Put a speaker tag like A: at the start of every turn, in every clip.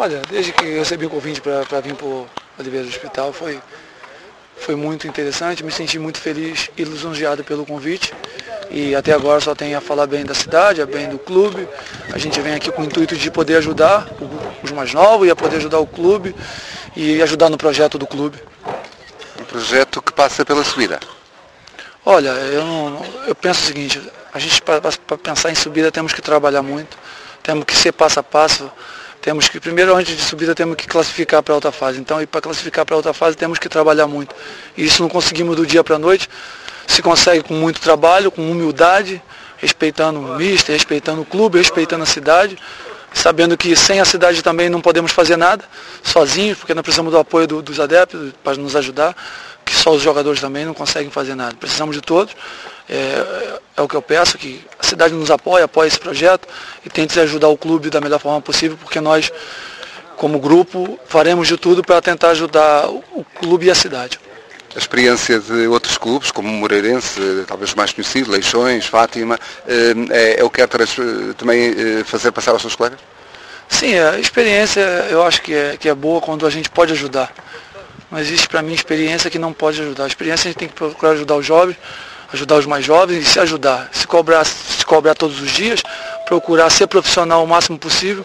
A: Olha, desde que eu recebi o convite para vir para o Oliveira do Hospital, foi, foi muito interessante, me senti muito feliz e lisonjeado pelo convite. E até agora só tenho a falar bem da cidade, bem do clube. A gente vem aqui com o intuito de poder ajudar os mais novos e a poder ajudar o clube e ajudar no projeto do clube.
B: Um projeto que passa pela subida.
A: Olha, eu, não, eu penso o seguinte, a gente para pensar em subida temos que trabalhar muito, temos que ser passo a passo, temos que, primeiro antes de subida temos que classificar para a outra fase. Então, e para classificar para a outra fase temos que trabalhar muito. E isso não conseguimos do dia para a noite, se consegue com muito trabalho, com humildade, respeitando o mister, respeitando o clube, respeitando a cidade, sabendo que sem a cidade também não podemos fazer nada, sozinhos, porque nós precisamos do apoio do, dos adeptos para nos ajudar só os jogadores também não conseguem fazer nada. Precisamos de todos. É, é, o que eu peço, que a cidade nos apoie, apoie esse projeto e tente ajudar o clube da melhor forma possível, porque nós, como grupo, faremos de tudo para tentar ajudar o clube e a cidade.
B: A experiência de outros clubes, como o Moreirense, talvez mais conhecido, Leixões, Fátima, eh, é, é o que quer também eh, fazer passar aos seus colegas?
A: Sim, a experiência eu acho que é, que é boa quando a gente pode ajudar. Não existe para mim experiência que não pode ajudar. A experiência a gente tem que procurar ajudar os jovens, ajudar os mais jovens e se ajudar. Se cobrar, se cobrar todos os dias, procurar ser profissional o máximo possível,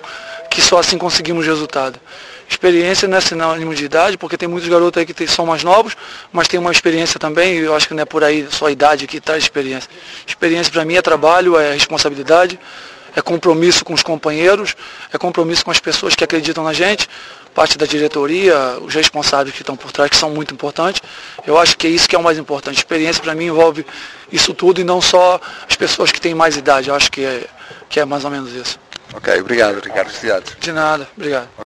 A: que só assim conseguimos resultado. Experiência não é sinônimo de idade, porque tem muitos garotos aí que são mais novos, mas tem uma experiência também, e eu acho que não é por aí só a idade que traz experiência. Experiência para mim é trabalho, é responsabilidade, é compromisso com os companheiros, é compromisso com as pessoas que acreditam na gente, parte da diretoria, os responsáveis que estão por trás, que são muito importantes. Eu acho que é isso que é o mais importante. Experiência para mim envolve isso tudo e não só as pessoas que têm mais idade. Eu acho que é, que é mais ou menos isso.
B: Ok, obrigado, Ricardo.
A: De nada, obrigado.